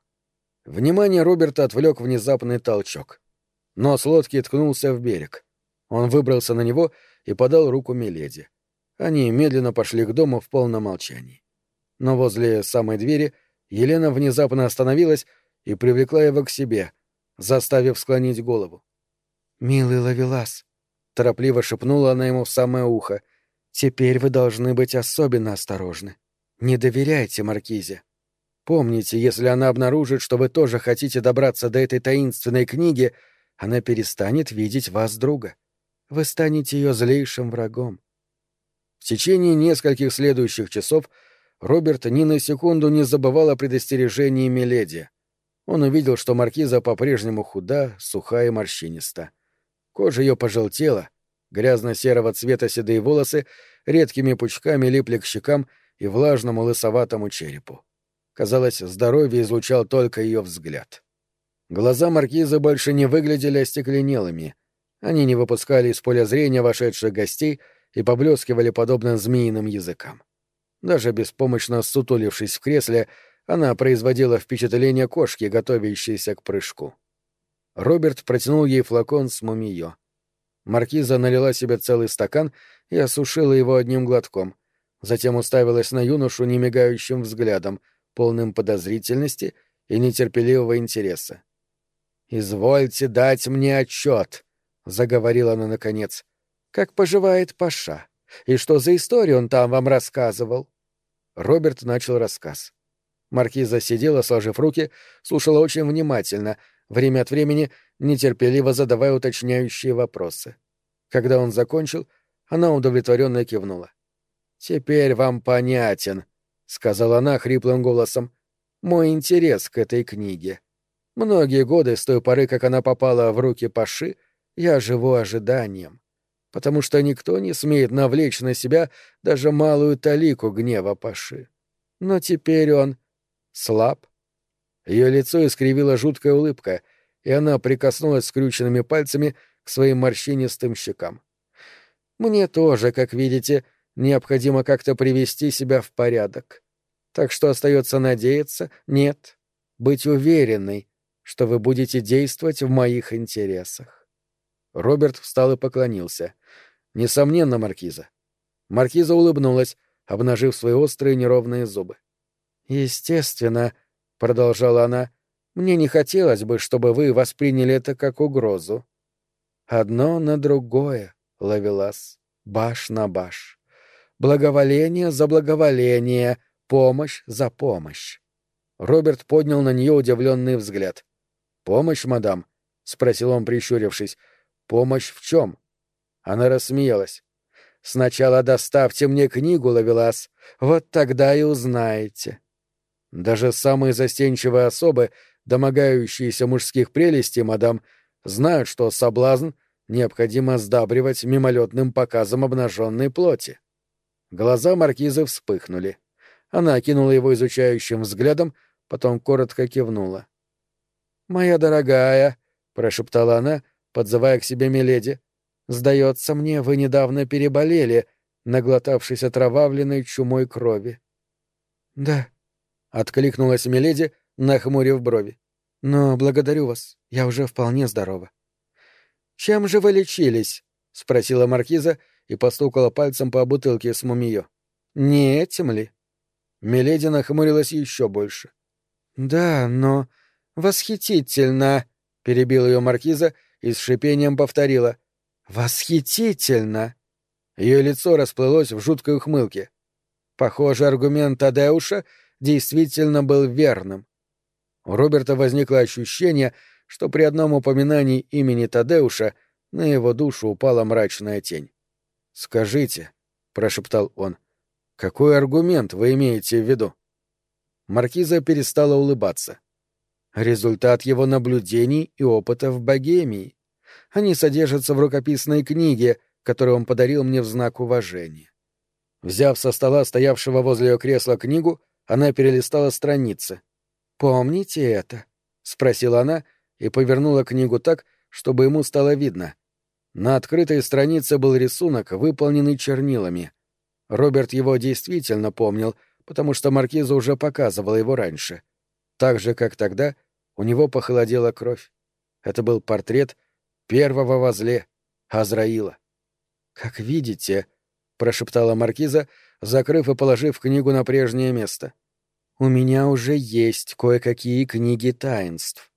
Внимание Роберта отвлек внезапный толчок. Нос лодки ткнулся в берег. Он выбрался на него и подал руку Миледи. Они медленно пошли к дому в полном молчании. Но возле самой двери Елена внезапно остановилась и привлекла его к себе, заставив склонить голову. «Милый Лавелас», — торопливо шепнула она ему в самое ухо, Теперь вы должны быть особенно осторожны. Не доверяйте Маркизе. Помните, если она обнаружит, что вы тоже хотите добраться до этой таинственной книги, она перестанет видеть вас друга. Вы станете ее злейшим врагом. В течение нескольких следующих часов Роберт ни на секунду не забывал о предостережении Миледи. Он увидел, что маркиза по-прежнему худа, суха и морщиниста. Кожа ее пожелтела — Грязно-серого цвета седые волосы редкими пучками липли к щекам и влажному лысоватому черепу. Казалось, здоровье излучал только ее взгляд. Глаза маркиза больше не выглядели остекленелыми. Они не выпускали из поля зрения вошедших гостей и поблескивали подобно змеиным языкам. Даже беспомощно сутулившись в кресле, она производила впечатление кошки, готовящейся к прыжку. Роберт протянул ей флакон с мумиё. Маркиза налила себе целый стакан и осушила его одним глотком. Затем уставилась на юношу немигающим взглядом, полным подозрительности и нетерпеливого интереса. «Извольте дать мне отчет», — заговорила она наконец. «Как поживает Паша? И что за историю он там вам рассказывал?» Роберт начал рассказ. Маркиза сидела, сложив руки, слушала очень внимательно, время от времени нетерпеливо задавая уточняющие вопросы. Когда он закончил, она удовлетворенно кивнула. «Теперь вам понятен», — сказала она хриплым голосом, — «мой интерес к этой книге. Многие годы с той поры, как она попала в руки Паши, я живу ожиданием, потому что никто не смеет навлечь на себя даже малую талику гнева Паши. Но теперь он слаб». Ее лицо искривила жуткая улыбка, и она прикоснулась скрюченными пальцами к своим морщинистым щекам. «Мне тоже, как видите, необходимо как-то привести себя в порядок. Так что остается надеяться, нет, быть уверенной, что вы будете действовать в моих интересах». Роберт встал и поклонился. «Несомненно, Маркиза». Маркиза улыбнулась, обнажив свои острые неровные зубы. «Естественно», — продолжала она, — «мне не хотелось бы, чтобы вы восприняли это как угрозу. Одно на другое, Лавелас, баш на баш. Благоволение за благоволение, помощь за помощь. Роберт поднял на нее удивленный взгляд. «Помощь, мадам?» — спросил он, прищурившись. «Помощь в чем?» Она рассмеялась. «Сначала доставьте мне книгу, Лавелас, вот тогда и узнаете». Даже самые застенчивые особы, домогающиеся мужских прелестей, мадам, знают, что соблазн необходимо сдабривать мимолетным показом обнаженной плоти. Глаза маркизы вспыхнули. Она окинула его изучающим взглядом, потом коротко кивнула. «Моя дорогая», — прошептала она, подзывая к себе Миледи, — «сдается мне, вы недавно переболели, наглотавшись отравленной чумой крови». «Да», — откликнулась Миледи, нахмурив брови. «Но благодарю вас, я уже вполне здорова». «Чем же вы лечились?» — спросила маркиза и постукала пальцем по бутылке с мумиё. «Не этим ли?» Миледи нахмурилась еще больше. «Да, но...» «Восхитительно!» — перебил ее маркиза и с шипением повторила. «Восхитительно!» Ее лицо расплылось в жуткой ухмылке. Похоже, аргумент Тадеуша действительно был верным. У Роберта возникло ощущение, что при одном упоминании имени Тадеуша на его душу упала мрачная тень. «Скажите», — прошептал он, — «какой аргумент вы имеете в виду?» Маркиза перестала улыбаться. Результат его наблюдений и опыта в Богемии. Они содержатся в рукописной книге, которую он подарил мне в знак уважения. Взяв со стола стоявшего возле ее кресла книгу, она перелистала страницы. «Помните это?» — спросила она, и повернула книгу так, чтобы ему стало видно. На открытой странице был рисунок, выполненный чернилами. Роберт его действительно помнил, потому что маркиза уже показывала его раньше. Так же, как тогда, у него похолодела кровь. Это был портрет первого возле, Азраила. «Как видите», — прошептала маркиза, закрыв и положив книгу на прежнее место, — «у меня уже есть кое-какие книги таинств.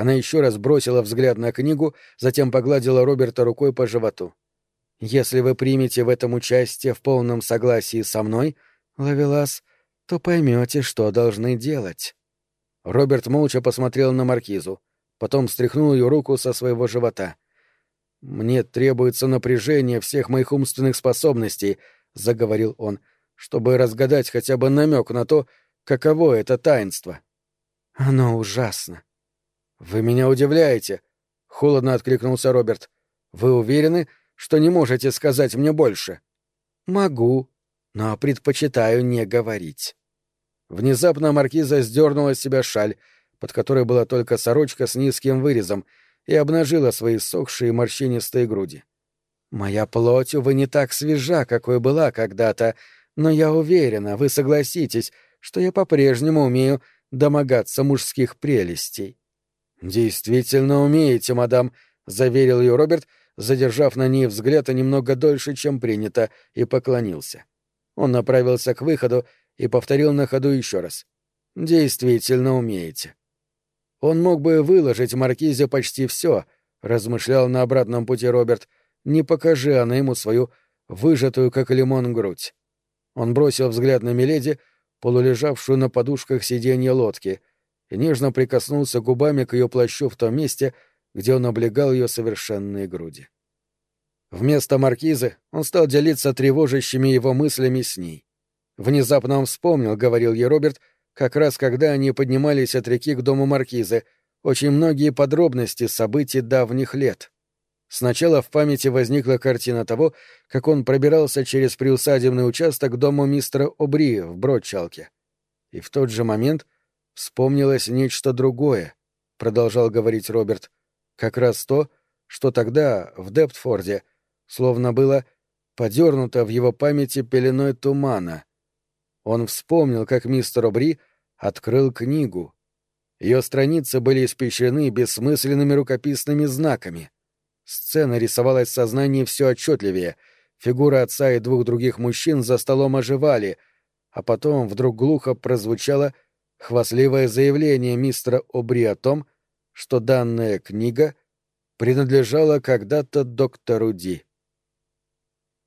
Она еще раз бросила взгляд на книгу, затем погладила Роберта рукой по животу. «Если вы примете в этом участие в полном согласии со мной, Лавелас, то поймете, что должны делать». Роберт молча посмотрел на маркизу, потом стряхнул ее руку со своего живота. «Мне требуется напряжение всех моих умственных способностей», — заговорил он, — «чтобы разгадать хотя бы намек на то, каково это таинство». «Оно ужасно», «Вы меня удивляете», — холодно откликнулся Роберт. «Вы уверены, что не можете сказать мне больше?» «Могу, но предпочитаю не говорить». Внезапно маркиза сдернула с себя шаль, под которой была только сорочка с низким вырезом, и обнажила свои сохшие морщинистые груди. «Моя плоть, увы, не так свежа, какой была когда-то, но я уверена, вы согласитесь, что я по-прежнему умею домогаться мужских прелестей. «Действительно умеете, мадам», — заверил ее Роберт, задержав на ней взгляд немного дольше, чем принято, и поклонился. Он направился к выходу и повторил на ходу еще раз. «Действительно умеете». Он мог бы выложить Маркизе почти все, размышлял на обратном пути Роберт, не покажи она ему свою выжатую, как лимон, грудь. Он бросил взгляд на Миледи, полулежавшую на подушках сиденья лодки, и нежно прикоснулся губами к ее плащу в том месте, где он облегал ее совершенные груди. Вместо маркизы он стал делиться тревожащими его мыслями с ней. Внезапно он вспомнил, — говорил ей Роберт, — как раз когда они поднимались от реки к дому маркизы, очень многие подробности событий давних лет. Сначала в памяти возникла картина того, как он пробирался через приусадебный участок к дому мистера Обри в Бродчалке. И в тот же момент вспомнилось нечто другое, — продолжал говорить Роберт, — как раз то, что тогда, в Дептфорде, словно было подернуто в его памяти пеленой тумана. Он вспомнил, как мистер Обри открыл книгу. Ее страницы были испещрены бессмысленными рукописными знаками — Сцена рисовалась в сознании все отчетливее. Фигуры отца и двух других мужчин за столом оживали, а потом вдруг глухо прозвучало хвастливое заявление мистера Обри о том, что данная книга принадлежала когда-то доктору Ди.